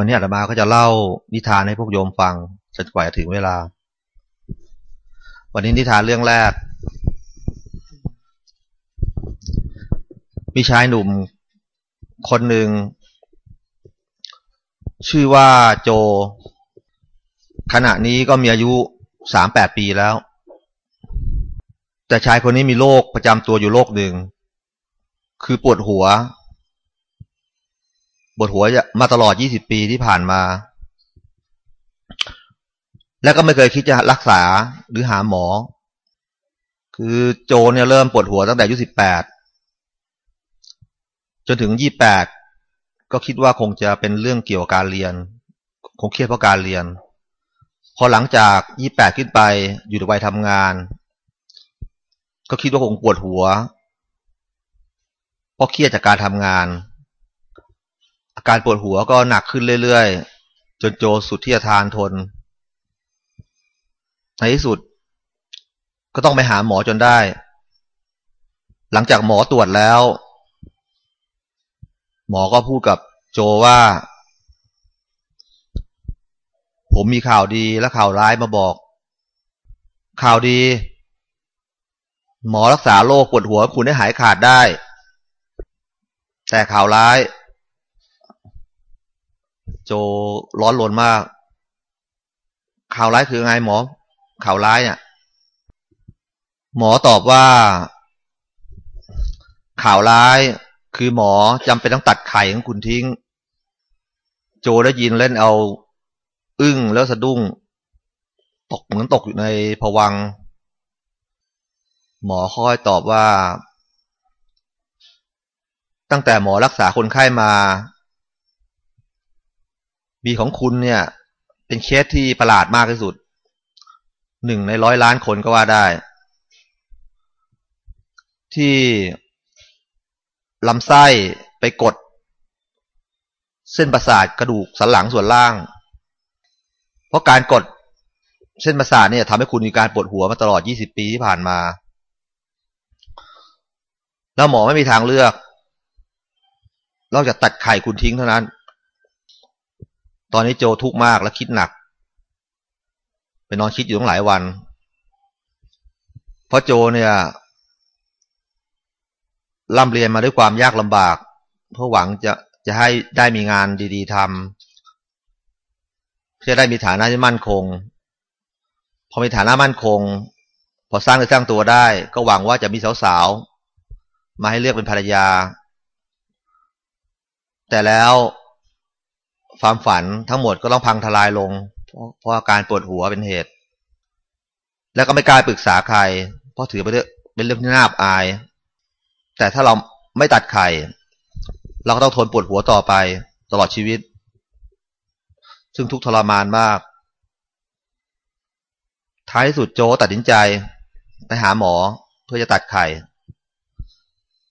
วันนี้อาตมาก็จะเล่านิทานให้พวกโยมฟังจนกว่าจะถึงเวลา วันนี้นิทานเรื่องแรก มีชายหนุ่มคนหนึ่ง ชื่อว่าโจ ขณะนี้ก็มีอายุสามแปดปีแล้ว แต่ชายคนนี้มีโรคประจำตัวอยู่โรคหนึ่ง คือปวดหัว ปวดหัวมาตลอดยี่สิบปีที่ผ่านมา และก็ไม่เคยคิดจะรักษาหรือหาหมอ คือโจเนี่ยเริ่มปวดหัวตั้งแต่อายุสิบแปดจนถึงยี่แปดก็คิดว่าคงจะเป็นเรื่องเกี่ยวกับการเรียน คงเครียดเพราะการเรียน พอหลังจากยี่แปดขึ้นไปอยู่ในวัยทำงาน ก็คิดว่าคงปวดหัว เพราะเครียดจากการทำงาน อาการปวดหัวก็หนักขึ้นเรื่อยๆ จนโจสุดที่จะทานทน ในที่สุด ก็ต้องไปหาหมอจนได้ หลังจากหมอตรวจแล้ว หมอก็พูดกับโจว่า ผมมีข่าวดีและข่าวร้ายมาบอก ข่าวดี หมอรักษาโรคปวดหัวคุณได้หายขาดได้ แต่ข่าวร้าย โจร้อนรนมาก ข่าวร้ายคือไงหมอ ข่าวร้ายเนี่ยหมอตอบว่า ข่าวร้ายคือหมอจำเป็นต้องตัดไข่ของคุณทิ้ง โจได้ยินเล่นเอา อึ้งแล้วสะดุ้ง ตกเหมือนตกอยู่ในผวัง หมอค่อยตอบว่า ตั้งแต่หมอรักษาคนไข้ามา บีของคุณเนี่ย เป็นเคสที่ประหลาดมากที่สุด หนึ่งในร้อยล้านคนก็ว่าได้ ที่ลำไส้ไปกด เส้นประสาทกระดูกสันหลังส่วนล่าง เพราะการกดเส้นประสาทเนี่ยทำให้คุณมีการปวดหัวมาตลอด 20 ปีที่ผ่านมา แล้วหมอไม่มีทางเลือก นอกจากตัดไข่คุณทิ้งเท่านั้น ตอนนี้โจทุกข์มากและคิดหนัก ไปนอนคิดอยู่ตั้งหลายวัน เพราะโจเนี่ยร่ำเรียนมาด้วยความยากลำบาก เพื่อหวังจะจะให้ได้มีงานดีๆทำเพื่อได้มีฐานะที่มั่นคง พอมีฐานะมั่นคง พอสร้างเนื้อสร้างตัวได้ ก็หวังว่าจะมีสาวๆมาให้เลือกเป็นภรรยา แต่แล้ว ความฝันทั้งหมดก็ต้องพังทลายลง เพราะอาการปวดหัวเป็นเหตุ แล้วก็ไม่กล้าปรึกษาใคร เพราะถือเป็นเรื่องที่น่าอับอาย แต่ถ้าเราไม่ตัดไข่ เราก็ต้องทนปวดหัวต่อไปตลอดชีวิต ซึ่งทุกทรมานมาก ท้ายสุดโจตัดสินใจ ไปหาหมอเพื่อจะตัดไข่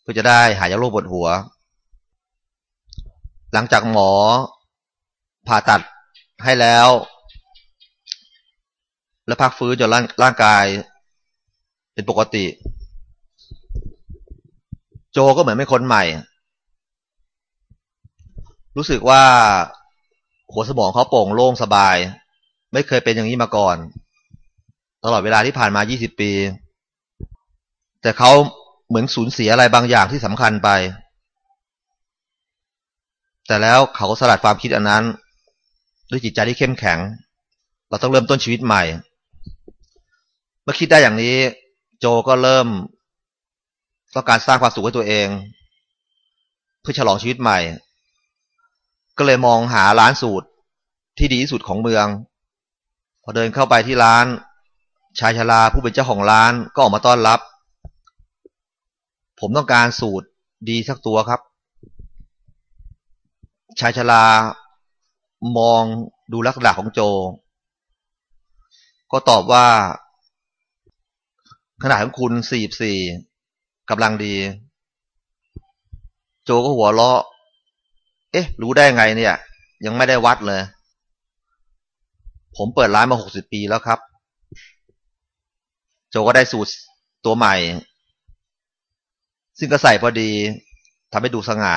เพื่อจะได้หายจากโรคปวดหัว หลังจากหมอ ผ่าตัดให้แล้ว และพักฟื้นจนร่างกาย เป็นปกติ โจก็เหมือนไม่คนใหม่ รู้สึกว่าหัวสมองเขาโปร่งโล่งสบาย ไม่เคยเป็นอย่างนี้มาก่อน ตลอดเวลาที่ผ่านมา 20 ปี แต่เขาเหมือนสูญเสียอะไรบางอย่างที่สำคัญไป แต่แล้วเขาก็สลัดความคิดอันนั้น ด้วยจิตใจที่เข้มแข็ง เราต้องเริ่มต้นชีวิตใหม่ เมื่อคิดได้อย่างนี้ โจก็เริ่มต้องการสร้างความสุขให้ตัวเอง เพื่อฉลองชีวิตใหม่ ก็เลยมองหาร้านสูตรที่ดีที่สุดของเมือง พอเดินเข้าไปที่ร้าน ชายชราผู้เป็นเจ้าของร้านก็ออกมาต้อนรับ ผมต้องการสูตรดีสักตัวครับ ชายชรา มองดูลักษณะของโจ ก็ตอบว่า ขนาดของคุณสี่สี่กำลังดี โจก็หัวเราะ เอ๊ะ รู้ได้ไงเนี่ย ยังไม่ได้วัดเลย ผมเปิดร้านมาหกสิบปีแล้วครับ โจก็ได้สูตรตัวใหม่ ซึ่งก็ใส่พอดีทำให้ดูสง่า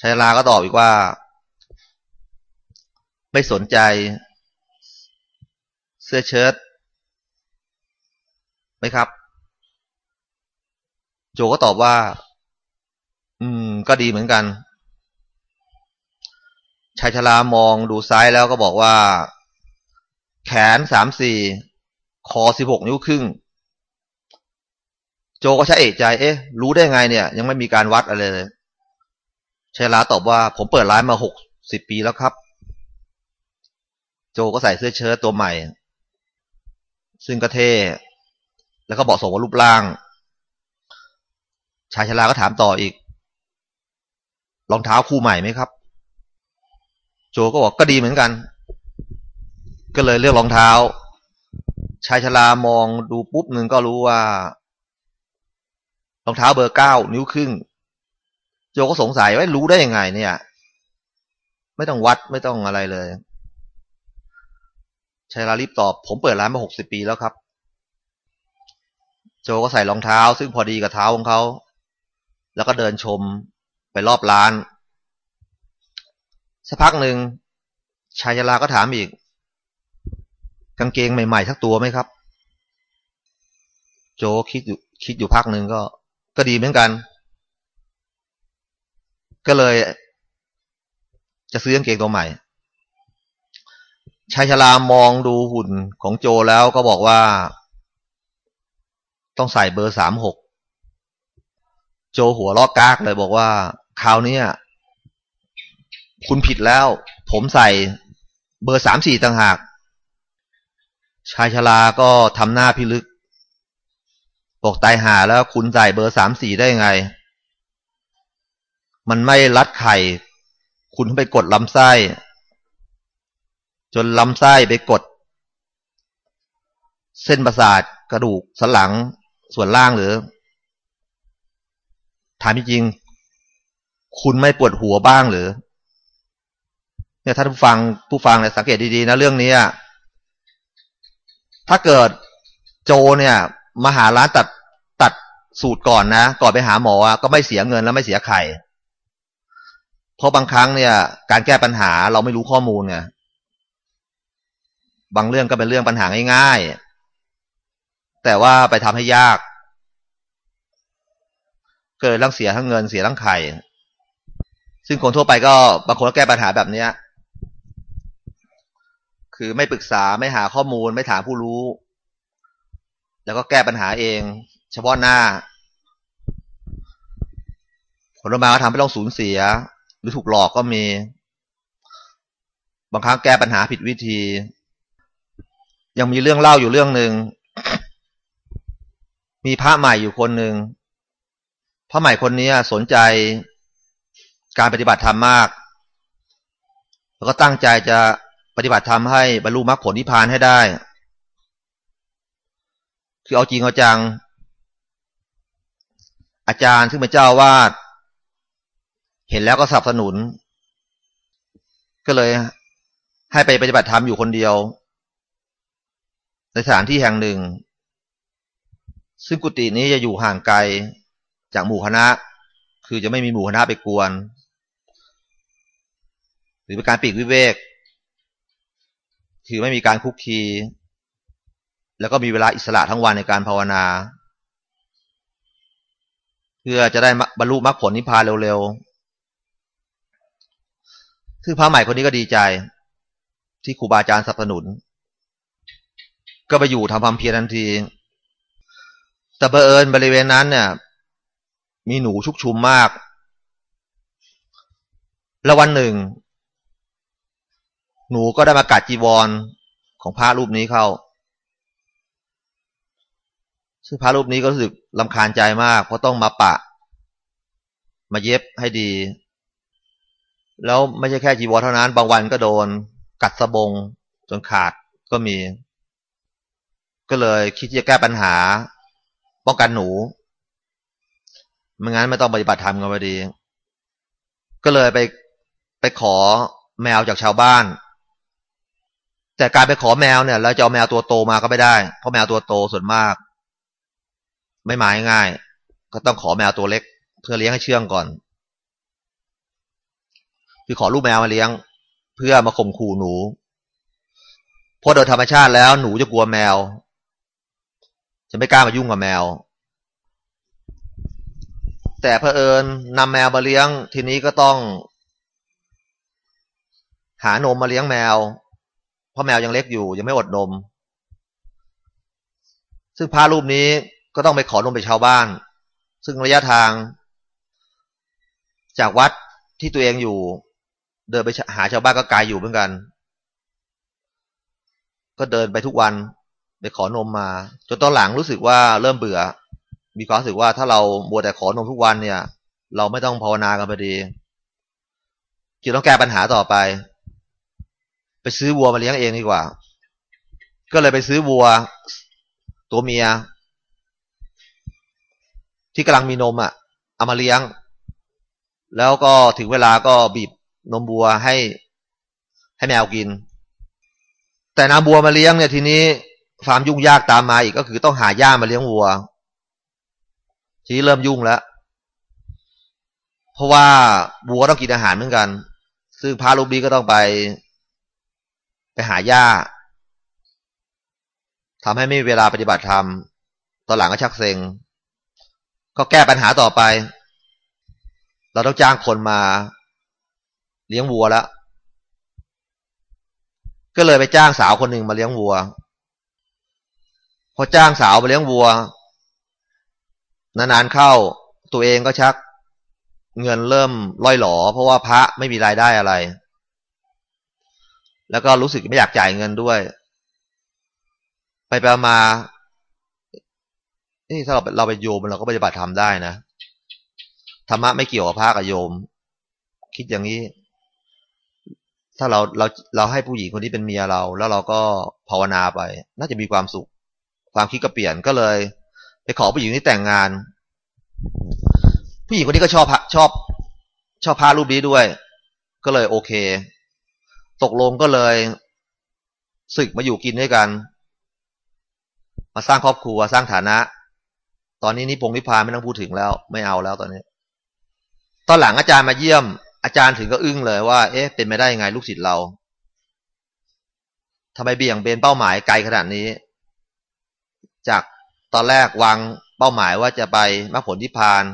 ชายลาก็ตอบอีกว่า ไม่สนใจ เสื้อเชิ้ตไหมครับ โจก็ตอบว่า อืม ก็ดีเหมือนกันชายชรามองดูซ้ายแล้วก็บอกว่า แขนสามสี่คอสิบหกนิ้วครึ่ง โจก็ใช้เอกใจ เอ๊ะ รู้ได้ไงเนี่ย ยังไม่มีการวัดอะไรเลยชายลาตอบว่า ผมเปิดร้านมาหกสิบปีแล้วครับ โจก็ใส่เสื้อเชิ้ตตัวใหม่ ซึ่งก็เท่แล้วก็บอกสมว่ารูปร่าง ชายชราก็ถามต่ออีก รองเท้าคู่ใหม่ไหมครับ โจก็บอกก็ดีเหมือนกัน ก็เลยเลือกรองเท้า ชายชรามองดูปุ๊บหนึ่งก็รู้ว่า รองเท้าเบอร์เก้านิ้วครึ่ง โจก็สงสัยว่ารู้ได้ยังไง เนี่ย ไม่ต้องวัดไม่ต้องอะไรเลย ชายรารีบตอบ ผมเปิดร้านมาหกสิบปีแล้วครับ โจก็ใส่รองเท้า ซึ่งพอดีกับเท้าของเขา แล้วก็เดินชมไปรอบร้าน สักพักหนึ่งชายลาก็ถามอีก กางเกงใหม่ๆทักตัวไหมครับ โจคิดอยู่คิดอยู่พักหนึ่งก็ ก็ดีเหมือนกัน ก็เลย จะซื้อกางเกงตัวใหม่ ชายชรามองดูหุ่นของโจแล้วก็บอกว่า ต้องใส่เบอร์สามหกโจหัวลอกกากเลยบอกว่าคราวนี้คุณผิดแล้ว ผมใส่เบอร์สามสี่ต่างหาก ชายชลาก็ทำหน้าพิลึกบอกตายหาแล้วคุณใส่เบอร์สามสี่ได้ไง มันไม่รัดไข่ คุณไปกดลำไส้ จนลำไส้ไปกด เส้นประสาทกระดูกสันหลังส่วนล่างหรือ ถามจริง คุณไม่ปวดหัวบ้างหรือ เนี่ยท่านผู้ฟังผู้ฟังเนี่ยสังเกตดีๆนะเรื่องนี้ถ้าเกิดโจเนี่ย มาหาร้านตัดตัดสูตรก่อนนะก่อนไปหาหมอก็ไม่เสียเงินแล้วไม่เสียไข่เพราะบางครั้งเนี่ย การแก้ปัญหาเราไม่รู้ข้อมูลไง บางเรื่องก็เป็นเรื่องปัญหาง่ายๆ แต่ว่าไปทำให้ยาก เกิดทั้งเสียทั้งเงินเสียทั้งไข่ ซึ่งคนทั่วไปก็บางคนก็แก้ปัญหาแบบเนี้ยคือไม่ปรึกษาไม่หาข้อมูลไม่ถามผู้รู้ แล้วก็แก้ปัญหาเอง เฉพาะหน้า ผลออกมาก็ทำให้ต้องสูญเสีย หรือถูกหลอกก็มี บางครั้งแก้ปัญหาผิดวิธี ยังมีเรื่องเล่าอยู่เรื่องหนึ่งมีพระใหม่อยู่คนหนึ่งพระใหม่คนนี้สนใจการปฏิบัติธรรมมาก แล้วก็ตั้งใจจะปฏิบัติธรรมให้บรรลุมรรคผลนิพพานให้ได้ คือเอาจริงเอาจัง อาจารย์ซึ่งเป็นเจ้าวาด เห็นแล้วก็สนับสนุน ก็เลยให้ไปปฏิบัติธรรมอยู่คนเดียว ในสถานที่แห่งหนึ่ง ซึ่งกุฏินี้จะอยู่ห่างไกลจากหมู่คณะ คือจะไม่มีหมู่คณะไปกวน หรือเป็นการปีกวิเวก คือไม่มีการคุกคี แล้วก็มีเวลาอิสระทั้งวันในการภาวนา เพื่อจะได้บรรลุมรรคผลนิพพานเร็วๆซึ่งพระใหม่คนนี้ก็ดีใจ ที่ครูบาอาจารย์สนับสนุน ก็ไปอยู่ทำความเพียรทันที แต่เบอิญบริเวณนั้นเนี่ย มีหนูชุกชุมมาก แล้ววันหนึ่ง หนูก็ได้มากัดจีวรของพระรูปนี้เข้า ซึ่งพระรูปนี้ก็รู้สึกลำคาญใจมาก เพราะต้องมาปะ มาเย็บให้ดี แล้วไม่ใช่แค่จีวรเท่านั้น บางวันก็โดน กัดสะบงจนขาดก็มี ก็เลยคิดจะแก้ปัญหา ป้องกันหนูไม่งั้นไม่ต้องปฏิบัติธรรมกันพอดี ก็เลยไปไปขอแมวจากชาวบ้าน แต่การไปขอแมวเนี่ยเราจะเอาแมวตัวโตมาก็ไม่ได้ เพราะแมวตัวโตส่วนมาก ไม่หมายง่าย ก็ต้องขอแมวตัวเล็ก เพื่อเลี้ยงให้เชื่องก่อน คือขอลูกแมวมาเลี้ยงเเพื่อมาข่มขู่หนู เพราะโดยธรรมชาติแล้วหนูจะกลัวแมว จะไม่กล้ามายุ่งกับแมว แต่เพอเอิญนำแมวมาเลี้ยงทีนี้ก็ต้อง หานมมาเลี้ยงแมว เพราะแมวยังเล็กอยู่ ยังไม่อดนม ซึ่งพระรูปนี้ก็ต้องไปขอนมไปชาวบ้าน ซึ่งระยะทาง จากวัดที่ตัวเองอยู่ เดินไปหาชาวบ้านก็ไกลอยู่เหมือนกัน ก็เดินไปทุกวัน ไปขอนมมาจนตอนหลังรู้สึกว่าเริ่มเบื่อ มีความรู้สึกว่าถ้าเราบัวแต่ขอนมทุกวันเนี่ย เราไม่ต้องภาวนากันพอดีจึงต้องแก้ปัญหาต่อไป ไปซื้อวัวมาเลี้ยงเองดีกว่า ก็เลยไปซื้อวัว ตัวเมีย ที่กำลังมีนมอะเอามาเลี้ยง แล้วก็ถึงเวลาก็บีบนมวัวให้ให้แมวกิน แต่นาบัวมาเลี้ยงเนี่ยทีนี้ ความยุ่งยากตามมาอีกก็คือต้องหาหญ้ามาเลี้ยงวัว ทีนี้เริ่มยุ่งแล้ว เพราะว่าวัวต้องกินอาหารเหมือนกัน ซึ่งพาลูกบีก็ต้องไป ไปหาหญ้าทำให้ไม่มีเวลาปฏิบัติธรรม ตอนหลังก็ชักเซ็ง ก็แก้ปัญหาต่อไป เราต้องจ้างคนมา เลี้ยงวัวแล้ว ก็เลยไปจ้างสาวคนหนึ่งมาเลี้ยงวัว อจ้างสาวมาเลี้ยงวัว นานๆเข้า ตัวเองก็ชัก เงินเริ่มล่อยหลอ เพราะว่าพระไม่มีรายได้อะไร แล้วก็รู้สึกไม่อยากจ่ายเงินด้วย ไปไปมานี่ถ้าเราเราไปโยมเราก็ปฏิบัติทำได้นะธรรมะไม่เกี่ยวกับพระกับโยม คิดอย่างนี้ ถ้าเราเราเราให้ผู้หญิงคนนี้เป็นเมียเรา แล้วเราก็ภาวนาไป น่าจะมีความสุข ความคิดก็เปลี่ยนก็เลย ไปขอผู้หญิงที่แต่งงาน ผู้หญิงคนนี้ก็ชอบชอบ ชอบพารูปนี้ด้วย ก็เลยโอเค ตกลงก็เลยศึกมาอยู่กินด้วยกัน มาสร้างครอบครัวสร้างฐานะ ตอนนี้นิพงนิพานไม่ต้องพูดถึงแล้ว ไม่เอาแล้วตอนนี้ ตอนหลังอาจารย์มาเยี่ยม อาจารย์ถึงก็อึ้งเลยว่า เอ๊ะ เป็นไม่ได้ยังไงลูกศิษย์เราทำไมเบี่ยงเบนเป้าหมายไกลขนาดนี้ จากตอนแรกวางเป้าหมายว่าจะไปมรรคผลที่พาน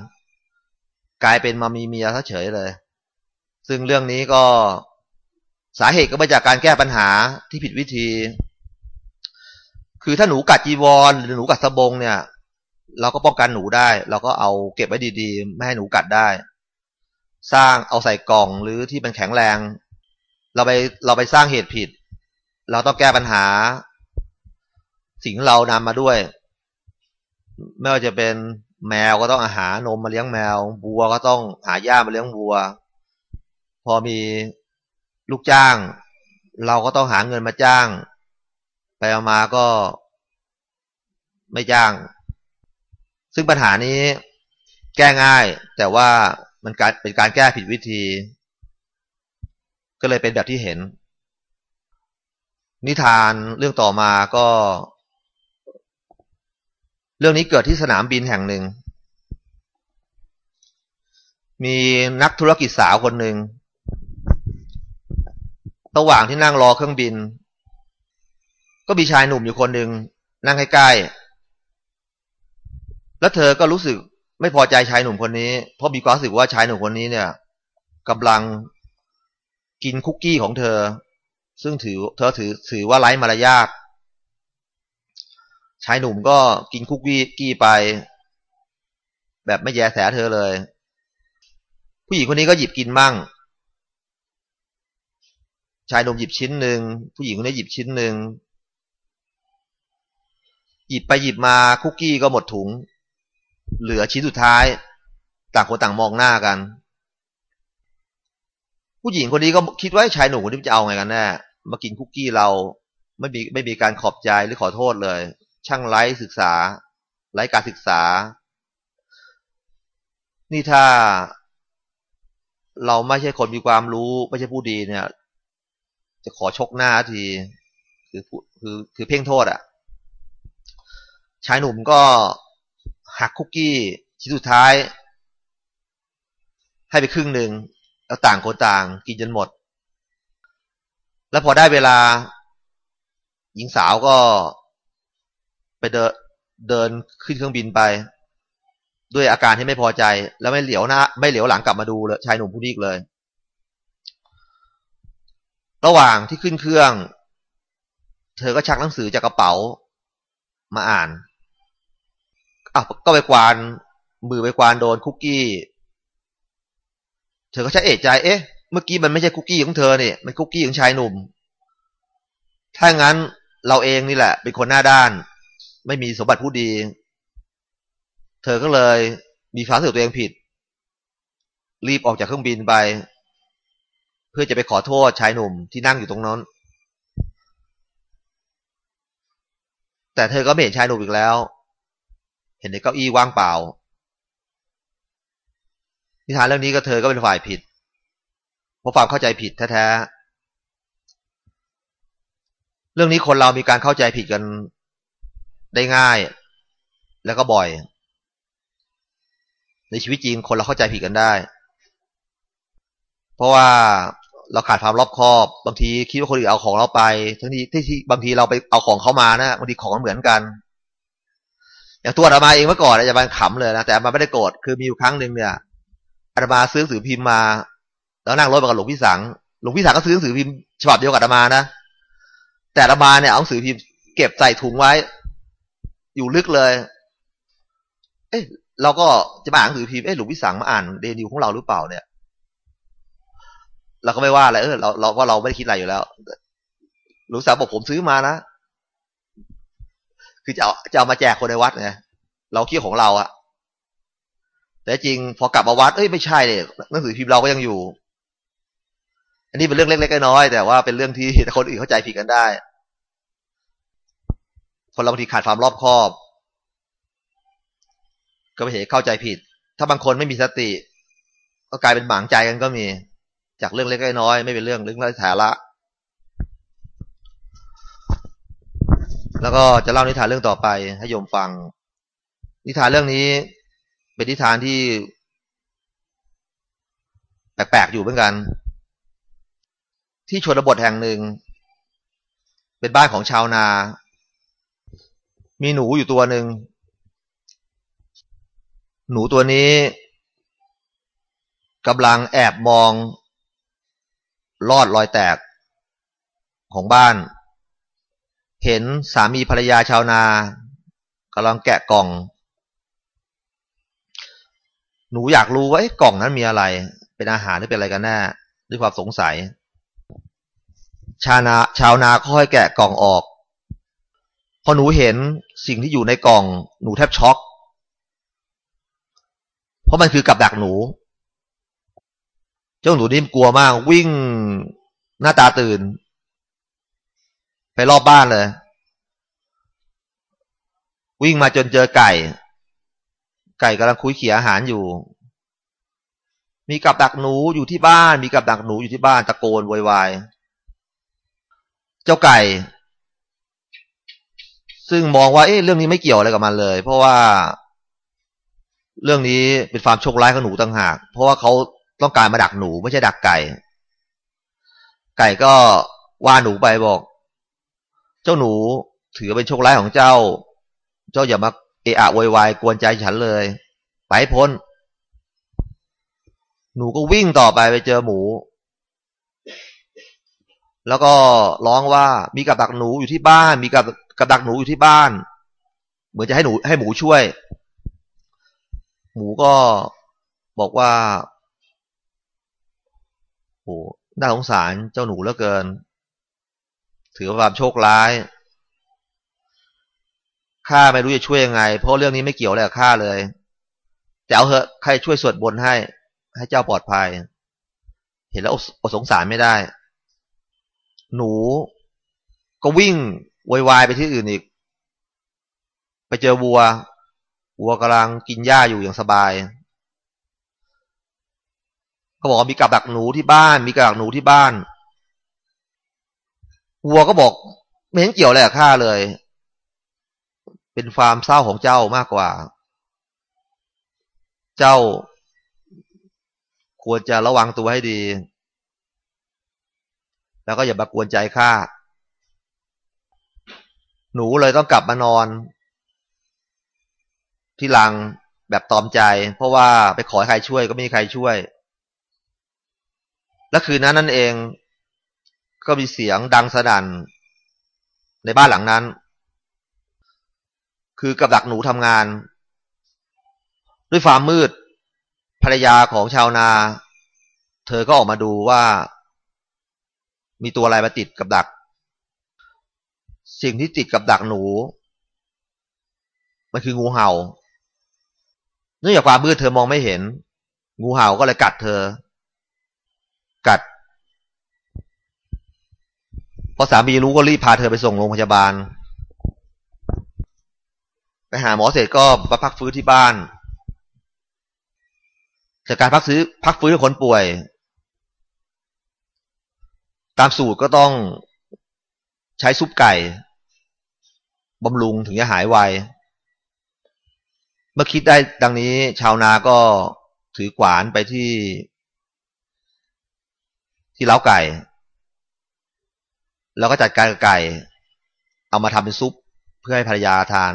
กลายเป็นมามีเมียซะเฉยเลย ซึ่งเรื่องนี้ก็สาเหตุก็มาจากการแก้ปัญหาที่ผิดวิธี คือถ้าหนูกัดจีวร หรือหนูกัดสบงเนี่ย เราก็ป้องกันหนูได้ เราก็เอาเก็บไว้ดีๆ ไม่ให้หนูกัดได้ สร้างเอาใส่กล่องหรือที่มันแข็งแรง เราไปเราไปสร้างเหตุผิด เราต้องแก้ปัญหา สิ่งเรานำมาด้วย ไม่ว่าจะเป็นแมวก็ต้องอาหารนมมาเลี้ยงแมวบัวก็ต้องหาหญ้ามาเลี้ยงบัว พอมีลูกจ้าง เราก็ต้องหาเงินมาจ้าง ไปเอามาก็ไม่จ้าง ซึ่งปัญหานี้แก้ง่าย แต่ว่ามันการเป็นการแก้ผิดวิธี ก็เลยเป็นแบบที่เห็น นิทานเรื่องต่อมาก็ เรื่องนี้เกิดที่สนามบินแห่งหนึ่ง มีนักธุรกิจสาวคนหนึ่งระหว่างที่นั่งรอเครื่องบิน ก็มีชายหนุ่มอยู่คนหนึ่งนั่งใใกล้ๆแล้วเธอก็รู้สึกไม่พอใจชายหนุ่มคนนี้ เพราะมีความรู้สึกว่าชายหนุ่มคนนี้เนี่ยกำลังกินคุกกี้ของเธอ ซึ่งถือเธอถือถือว่าไร้มารยาท ชายหนุ่มก็กินคุกกี้ไป แบบไม่แยแสเธอเลย ผู้หญิงคนนี้ก็หยิบกินมั่ง ชายหนุ่มหยิบชิ้นหนึ่งผู้หญิงคนนี้หยิบชิ้นหนึ่งหยิบไปหยิบมาคุกกี้ก็หมดถุง เหลือชิ้นสุดท้าย ต่างคนต่างมองหน้ากัน ผู้หญิงคนนี้ก็คิดว่าชายหนุ่มคนนี้จะเอาไงกันแน่มากินคุกกี้เราไม่มีไม่มีการขอบใจหรือขอโทษเลย ช่างไร้ศึกษา ไร้การศึกษา นี่ถ้าเราไม่ใช่คนมีความรู้ ไม่ใช่ผู้ดีเนี่ย จะขอชกหน้าทีคือคือคือเพ่งโทษอะ่ะชายหนุ่มก็หักคุกกี้ชิ้นสุดท้าย ให้ไปครึ่งหนึ่งแล้วต่างคนต่างกินจนหมด แล้วพอได้เวลา หญิงสาวก็ เดินเดินขึ้นเครื่องบินไป ด้วยอาการที่ไม่พอใจ แล้วไม่เหลียวหน้าไม่เหลียวหลังกลับมาดูเลยชายหนุ่มผู้นี้อีกเลย ระหว่างที่ขึ้นเครื่อง เธอก็ชักหนังสือจากกระเป๋ามาอ่านอะก็ไปกวานมือไปกวานโดนคุกกี้ เธอก็ชักเอะใจ เอ๊ะ เมื่อกี้มันไม่ใช่คุกกี้ของเธอเนี่ยมันคุกกี้ของชายหนุ่ม ถ้างั้นเราเองนี่แหละ เป็นคนหน้าด้าน ไม่มีสมบัติผู้ดี เธอก็เลยมีความรู้สึกตัวเองผิด รีบออกจากเครื่องบินไป เพื่อจะไปขอโทษชายหนุ่มที่นั่งอยู่ตรงนั้น แต่เธอก็ไม่เห็นชายหนุ่มอีกแล้ว เห็นในเก้าอี้ว่างเปล่านิทานเรื่องนี้ก็เธอก็เป็นฝ่ายผิด เพราะความเข้าใจผิดแท้ๆ เรื่องนี้คนเรามีการเข้าใจผิดกัน ได้ง่าย แล้วก็บ่อย ในชีวิตจริงคนเราเข้าใจผิดกันได้ เพราะว่าเราขาดความรอบคอบบางทีคิดว่าคนอื่นเอาของเราไป ทั้งที่ที่บางทีเราไปเอาของเขามานะบางทีของมันเหมือนกัน อย่างตัวอาตมาเองเมื่อก่อนอาจารย์ขำเลยนะแต่อาตมาไม่ได้โกรธคือมีอยู่ครั้งหนึ่งเนี่ยอาตมาซื้อหนังสือพิมพ์มา แล้วนั่งรถไปกับหลวงพี่สังหลวงพี่สังก็ซื้อหนังสือพิมพ์ฉบับเดียวกับอาตมานะแต่อาตมาเนี่ยเอาหนังสือพิมพ์เก็บใส่ถุงไว้ อยู่ลึกเลย เอ๊ะเราก็จะมาอ่านหนังสือพิมพ์เอ๊ะหลวงพี่สังมาอ่านเดนิวของเราหรือเปล่าเนี่ย เราก็ไม่ว่าอะไรเออเราเราว่าเราไม่ได้คิดอะไรอยู่แล้วหลวงสังบอกผมซื้อมานะคือจะเอาจะเอามาแจกคนในวัดไงเราคิดของเราอะแต่จริงพอกลับมาวัดเอ้ยไม่ใช่เนี่ยหนังสือพิมพ์เราก็ยังอยู่ อันนี้เป็นเรื่องเล็กๆน้อยๆแต่ว่าเป็นเรื่องที่คนอื่นเข้าใจผิดกันได้ คนเราบางทีขาดความรอบคอบ ก็ไปเห็นเข้าใจผิด ถ้าบางคนไม่มีสติ ก็กลายเป็นหมางใจกันก็มี จากเรื่องเล็กน้อยไม่เป็นเรื่องเรื่องไร้สาระ แล้วก็จะเล่านิทานเรื่องต่อไปให้โยมฟัง นิทานเรื่องนี้ เป็นนิทานที่แปลกๆอยู่เหมือนกัน ที่ชนบทแห่งหนึ่ง เป็นบ้านของชาวนา มีหนูอยู่ตัวหนึ่ง หนูตัวนี้กำลังแอบมอง ลอดรอยแตก ของบ้าน เห็นสามีภรรยาชาวนากำลังแกะกล่อง หนูอยากรู้ว่าไอ้กล่องนั้นมีอะไร เป็นอาหารหรือเป็นอะไรกันแน่ด้วยความสงสัย ชานาชาวนาค่อยแกะกล่องออก พอหนูเห็นสิ่งที่อยู่ในกล่อง หนูแทบช็อก เพราะมันคือกับดักหนู เจ้าหนูนี่กลัวมาก วิ่งหน้าตาตื่น ไปรอบบ้านเลย วิ่งมาจนเจอไก่ ไก่กำลังคุยเขียอาหารอยู่ มีกับดักหนูอยู่ที่บ้าน มีกับดักหนูอยู่ที่บ้านตะโกนวอยวาย เจ้าไก่ ซึ่งมองว่าเอ๊ะเรื่องนี้ไม่เกี่ยวอะไรกับมันเลย เพราะว่า เรื่องนี้เป็นความโชคร้ายของหนูต่างหาก เพราะว่าเขาต้องการมาดักหนูไม่ใช่ดักไก่ ไก่ก็ว่าหนูไปบอก เจ้าหนูถือเป็นโชคร้ายของเจ้า เจ้าอย่ามาเอะอะโวยวายกวนใจฉันเลย ไปพ้น หนูก็วิ่งต่อไปไปเจอหมู แล้วก็ร้องว่ามีกับดักหนูอยู่ที่บ้านมีกับ กับดักหนูอยู่ที่บ้าน เหมือนจะให้หนูให้หมูช่วย หมูก็บอกว่าโอ้น่าสงสารเจ้าหนูเหลือเกิน ถือว่าความโชคร้ายข้าไม่รู้จะช่วยยังไง เพราะเรื่องนี้ไม่เกี่ยวอะไรกับข้าเลย แต่เอาเถอะใครช่วยสวดบนให้ ให้เจ้าปลอดภัย เห็นแล้วอดสงสารไม่ได้ หนูก็วิ่ง วายวายไปที่อื่นอีก ไปเจอวัว วัวกำลังกินหญ้าอยู่อย่างสบายเขาบอกมีกับดักหนูที่บ้าน มีกับดักหนูที่บ้าน วัวก็บอกไม่เห็นเกี่ยวอะไรกับข้าเลย เป็นความเศร้าของเจ้ามากกว่า เจ้า ควรจะระวังตัวให้ดี แล้วก็อย่ามากวนใจข้า หนูเลยต้องกลับมานอน ที่หลังแบบตอมใจ เพราะว่าไปขอใครช่วยก็ไม่มีใครช่วย และคืนนั้นนั่นเอง ก็มีเสียงดังสนั่นในบ้านหลังนั้น คือกับดักหนูทำงาน ด้วยความมืด ภรรยาของชาวนา เธอก็ออกมาดูว่า มีตัวอะไรมาติดกับดัก สิ่งที่ติดกับดักหนู มันคืองูเห่า เนื่องจากความมืดเธอมองไม่เห็น งูเห่าก็เลยกัดเธอ กัดพอสามีรู้ก็รีบพาเธอไปส่งโรงพยาบาล ไปหาหมอเสร็จก็มาพักฟื้นที่บ้าน จากการพักซื้อพักฟื้นคนป่วย ตามสูตรก็ต้อง ใช้ซุปไก่บำรุงถึงจะหายไว เมื่อคิดได้ดังนี้ ชาวนาก็ถือกวานไปที่ ที่เล้าไก่ แล้วก็จัดการกไก่ เอามาทำเป็นซุปเพื่อให้ภรรยาทาน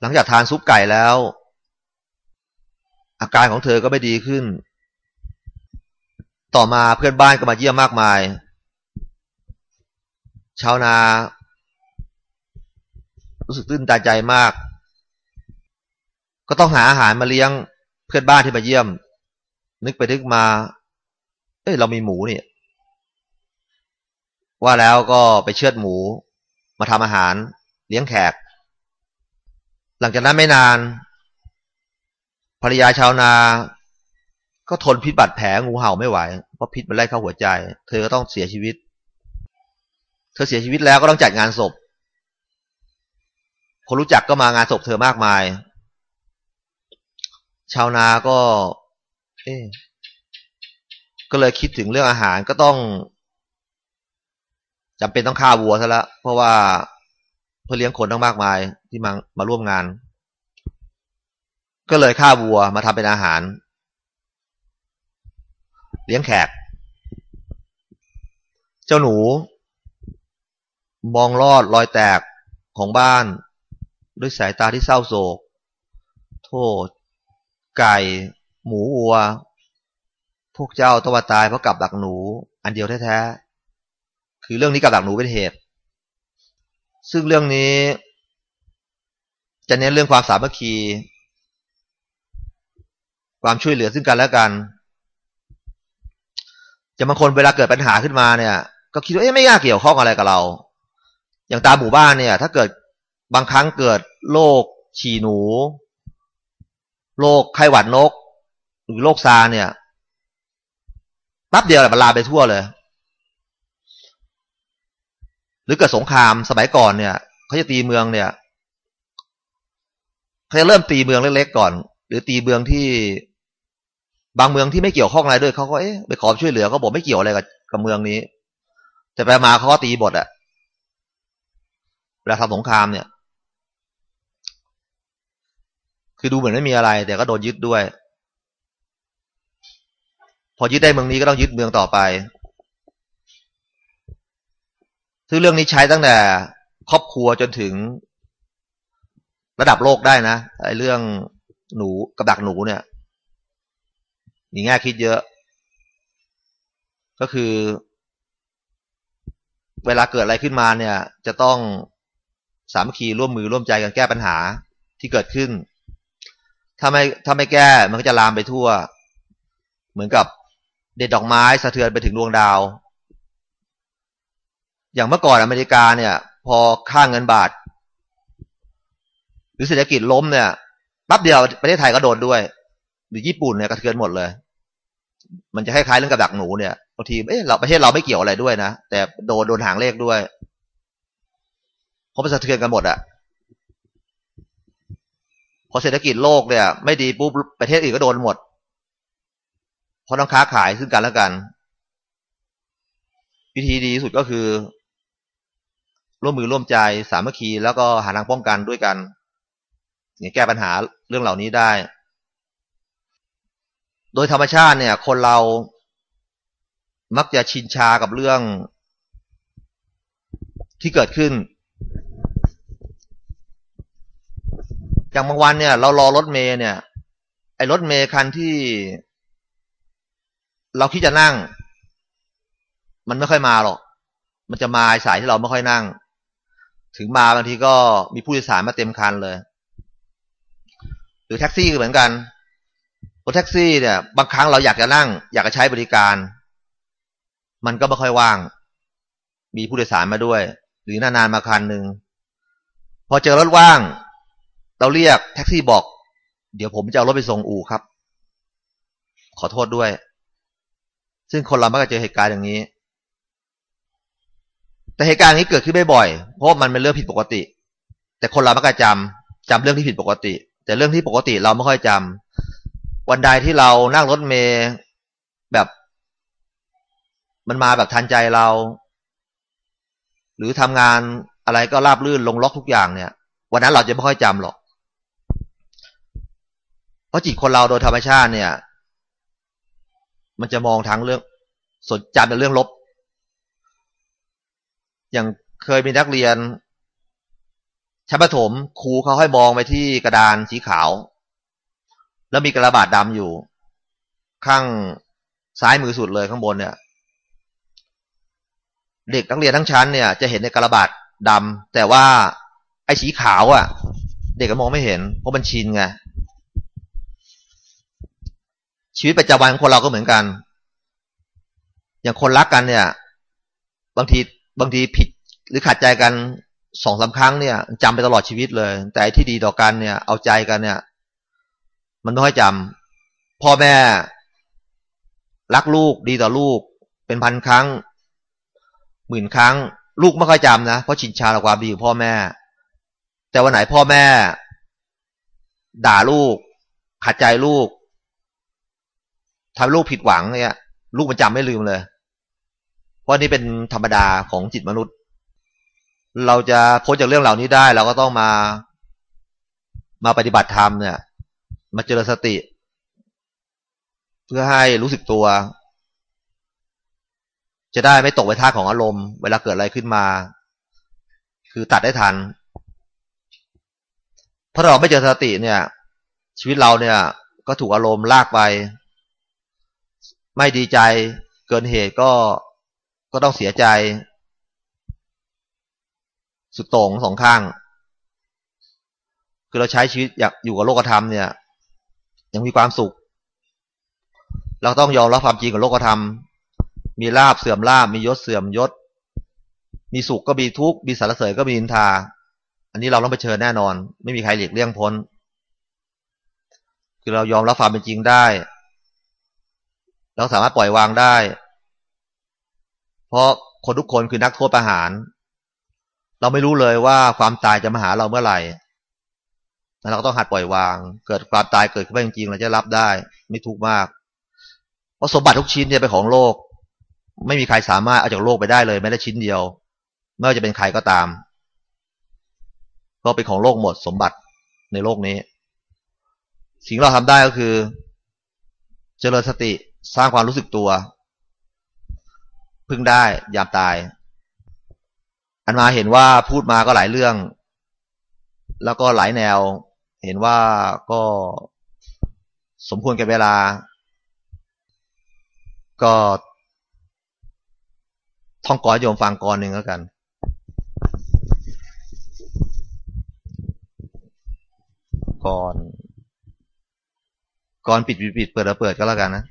หลังจากทานซุปไก่แล้ว อาการของเธอก็ไม่ดีขึ้น ต่อมาเพื่อนบ้านก็มาเยี่ยมมากมาย ชาวนา รู้สึกตื้นตาใจมาก ก็ต้องหาอาหารมาเลี้ยงเพื่อนบ้านที่มาเยี่ยม นึกไปนึกมา เอ้ยเรามีหมูเนี่ย ว่าแล้วก็ไปเชือดหมูมาทำอาหารเลี้ยงแขก หลังจากนั้นไม่นาน ภรรยาชาวนา ก็ทนพิษบาดแผลงูเห่าไม่ไหว เพราะพิษมันไล่เข้าหัวใจ เธอก็ต้องเสียชีวิต เธอเสียชีวิตแล้วก็ต้องจัดงานศพ คนรู้จักก็มางานศพเธอมากมาย ชาวนาก็ เอ๊ก็เลยคิดถึงเรื่องอาหารก็ต้องจำเป็นต้องฆ่าวัวซะล้วเพราะว่าเพื่อเลี้ยงคนต้องมากมายที่มามาร่วมงาน ก็เลยฆ่าวัวมาทำเป็นอาหาร เลี้ยงแขก เจ้าหนู มองลอดรอยแตกของบ้าน ด้วยสายตาที่เศร้าโศก โทษ ไก่ หมูวัว พวกเจ้าต้องมาตายเพราะกับดักหนู อันเดียวแท้ๆ คือเรื่องนี้กับดักหนูเป็นเหตุ ซึ่งเรื่องนี้ จะเน้นเรื่องความสามัคคี ความช่วยเหลือซึ่งกันและกัน จะบางคนเวลาเกิดปัญหาขึ้นมาเนี่ย ก็คิดว่าเอ๊ะไม่ยากเกี่ยวข้องอะไรกับเรา อย่างตามหมู่บ้านเนี่ย ถ้าเกิดบางครั้งเกิดโรคฉี่หนูโรคไข้หวัดนก หรือโรคซาเนี่ยแป๊บเดียวแหละมันลาไปทั่วเลย หรือเกิดสงครามสมัยก่อนเนี่ยเขาจะตีเมืองเนี่ยเขาจะเริ่มตีเมืองเล็กๆก่อน หรือตีเมืองที่บางเมืองที่ไม่เกี่ยวข้องอะไรด้วยเขาก็เอ๊ะไปขอช่วยเหลือเขาบอกไม่เกี่ยวอะไรกับกับเมืองนี้ แต่ไปมาเขาก็ตีบทอะ เวลาทำสงครามเนี่ย คือดูเหมือนไม่มีอะไร แต่ก็โดนยึดด้วย พอยึดได้เมืองนี้ก็ต้องยึดเมืองต่อไปซึ่งเรื่องนี้ใช้ตั้งแต่ครอบครัวจนถึงระดับโลกได้นะไอ้เรื่องหนูกับดักหนูเนี่ย มีแง่คิดเยอะ ก็คือ เวลาเกิดอะไรขึ้นมาเนี่ย จะต้อง สามัคคีร่วมมือร่วมใจกันแก้ปัญหาที่เกิดขึ้น ถ้าไม่ถ้าไม่แก้มันก็จะลามไปทั่ว เหมือนกับเด็ดดอกไม้สะเทือนไปถึงดวงดาว อย่างเมื่อก่อนอเมริกาเนี่ย พอค่าเงินบาท หรือเศรษฐกิจล้มเนี่ยปั๊บเดียวประเทศไทยก็โดนด้วย หรือญี่ปุ่นเนี่ยกระเทือนหมดเลย มันจะคล้ายๆเรื่องกับดักหนูเนี่ยบางทีเอ๊ะเราประเทศเราไม่เกี่ยวอะไรด้วยนะแต่โดนโดนหางเลขด้วย เพราะมันสะเทือนกันหมดอะพอเศรษฐกิจโลกเนี่ย ไม่ดีปุ๊บประเทศอื่นก็โดนหมด เพราะต้องค้าขายซึ่งกันและกัน วิธีดีที่สุดก็คือ ร่วมมือร่วมใจสามัคคีแล้วก็หาทางป้องกันด้วยกันเนี่ยแก้ปัญหาเรื่องเหล่านี้ได้ โดยธรรมชาติเนี่ย คนเรามักจะชินชากับเรื่องที่เกิดขึ้น อย่างบางวันเนี่ย เรารอรถเมย์เนี่ย ไอ้รถเมย์คันที่ เราคิดจะนั่ง มันไม่ค่อยมาหรอก มันจะมาสายที่เราไม่ค่อยนั่ง ถึงมาบางทีก็มีผู้โดยสารมาเต็มคันเลย หรือแท็กซี่ก็เหมือนกันรถแท็กซี่เนี่ย บางครั้งเราอยากจะนั่ง อยากจะใช้บริการ มันก็ไม่ค่อยว่าง มีผู้โดยสารมาด้วย หรือนานๆมาคันหนึ่งพอเจอรถว่าง เราเรียกแท็กซี่บอก เดี๋ยวผมจะเอารถไปส่งอู่ครับ ขอโทษด้วย ซึ่งคนเรามักจะเจอเหตุการณ์อย่างนี้ แต่เหตุการณ์นี้เกิดขึ้นไม่บ่อยเพราะมันเป็นเรื่องผิดปกติ แต่คนเรามักจะจำจำเรื่องที่ผิดปกติ แต่เรื่องที่ปกติเราไม่ค่อยจำวันใดที่เรานั่งรถเมย์แบบ มันมาแบบทันใจเรา หรือทำงานอะไรก็ราบลื่นลงล็อกทุกอย่างเนี่ยวันนั้นเราจะไม่ค่อยจำหรอก เพราะจิตคนเราโดยธรรมชาติเนี่ย มันจะมองทั้งเรื่อง สนใจในเรื่องลบ อย่างเคยมีนักเรียนชั้นประถมครูเขาให้มองไปที่กระดานสีขาว แล้วมีกระบาดดำอยู่ ข้างซ้ายมือสุดเลยข้างบนเนี่ย เด็กนักเรียนทั้งชั้นเนี่ย จะเห็นในกระบาดดำแต่ว่าไอ้สีขาวอะ่ะ เด็กก็มองไม่เห็นเพราะมันชินไง ชีวิตประจำวันของคนเราก็เหมือนกัน อย่างคนรักกันเนี่ย บางทีบางทีผิดหรือขัดใจกันสองสาครั้งเนี่ยจำไปตลอดชีวิตเลย แต่ที่ดีต่อกันเนี่ย เอาใจกันเนี่ย มันไม่ค่อยจำพ่อแม่ รักลูกดีต่อลูก เป็นพันครั้ง หมื่นครั้ง ลูกไม่ค่อยจำนะเพราะชินชาต่อความดีของพ่อแม่ แต่วันไหนพ่อแม่ ด่าลูก ขัดใจลูก ทำลูกผิดหวังเนี่ยลูกมันจำไม่ลืมเลย เพราะนี่เป็นธรรมดาของจิตมนุษย์ เราจะพ้นจากเรื่องเหล่านี้ได้ เราก็ต้องมา มาปฏิบัติธรรมเนี่ย มาเจริญสติ เพื่อให้รู้สึกตัว จะได้ไม่ตกไปท่าของอารมณ์ เวลาเกิดอะไรขึ้นมา คือตัดได้ทันถ้าเราไม่เจอสติเนี่ย ชีวิตเราเนี่ย ก็ถูกอารมณ์ลากไป ไม่ดีใจเกินเหตุก็ก็ต้องเสียใจ สุดโต่งสองข้าง คือเราใช้ชีวิตอยากอยู่กับโลกธรรมเนี่ย ยังมีความสุข เราต้องยอมรับความจริงของโลกธรรม มีลาบเสื่อมลาบมียศเสื่อมยศ มีสุขก็มีทุกข์มีสารเสริญก็มีอินทา อันนี้เราต้องไปเชิญแน่นอน ไม่มีใครหลีกเลี่ยงพ้น คือเรายอมรับความเป็นจริงได้ เราสามารถปล่อยวางได้ เพราะคนทุกคนคือนักโทษประหาร เราไม่รู้เลยว่าความตายจะมาหาเราเมื่อไหร่เราก็ต้องหัดปล่อยวาง เกิดความตายเกิดขึ้นจริงๆเราจะรับได้ ไม่ทุกข์มาก เพราะสมบัติทุกชิ้นเนี่ยเป็นของโลก ไม่มีใครสามารถเอาจากโลกไปได้เลยแม้แต่ชิ้นเดียว ไม่ว่าจะเป็นใครก็ตาม ก็เป็นของโลกหมดสมบัติในโลกนี้ สิ่งเราทำได้ก็คือ เจริญสติ สร้างความรู้สึกตัว พึ่งได้ยามตาย อันมาเห็นว่าพูดมาก็หลายเรื่อง แล้วก็หลายแนว เห็นว่าก็สมควรแก่เวลา ก็ท่องกอโยมฟังกรหนึ่งแล้วกันก่อนก่อนปิดปิดเปิดเปิดเปิดก็แล้วกันนะ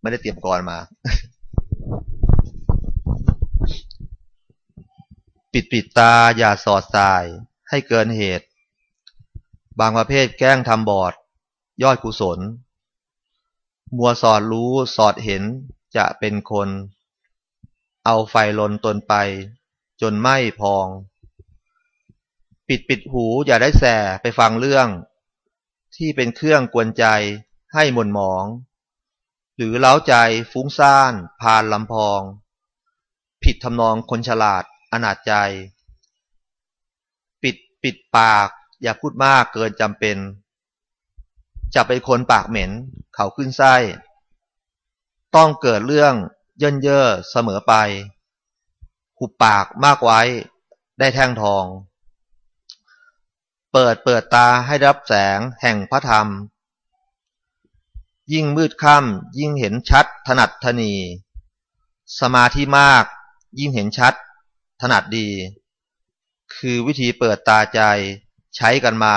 ไม่ได้เตรียมก่อนมา ปิดปิดตาอย่าสอดสาย ให้เกินเหตุ บางประเภทแกล้งทำบอด ยอดกุศล มัวสอดรู้สอดเห็นจะเป็นคน เอาไฟลนตนไป จนไหม้พอง ปิดปิดหูอย่าได้แสไปฟังเรื่อง ที่เป็นเครื่องกวนใจให้หม่นหมอง หรือเล้าใจฟุ้งซ่านพานลำพอง ผิดทำนองคนฉลาดอนาจใจ ปิดปิดปาก อย่าพูดมากเกินจำเป็น จะเป็นคนปากเหม็น เขาขึ้นไส้ ต้องเกิดเรื่องเยินเย่อเสมอไป หุบปากมากไว้ ได้แท่งทอง เปิดเปิดตาให้รับแสงแห่งพระธรรม ยิ่งมืดค่ำยิ่งเห็นชัดถนัดทนี สมาธิมาก ยิ่งเห็นชัด ถนัดดี คือวิธีเปิดตาใจใช้กันมา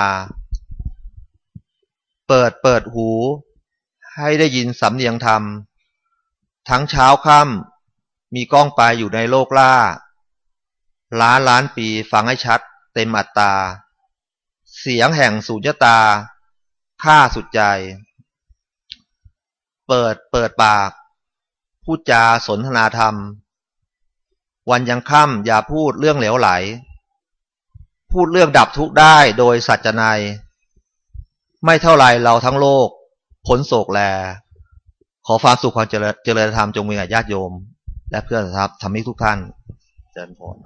เปิดเปิดหู ให้ได้ยินสำเนียงธรรม ทั้งเช้าค่ำมีกล้องไปอยู่ในโลกล่า ล้านล้านปีฟังให้ชัด เต็มอัตตา เสียงแห่งสุญญตา ค่าสุดใจ เปิดเปิดปาก พูดจาสนทนาธรรม วันยังค่ำอย่าพูดเรื่องเหลวไหล พูดเรื่องดับทุกข์ได้โดยสัจนายไม่เท่าไรเราทั้งโลกผลโศกแล ขอความสุขความเจริญธรรมจงมีแก่ญาติโยม และเพื่อนทรัพย์ทำให้ทุกท่านเจริญพร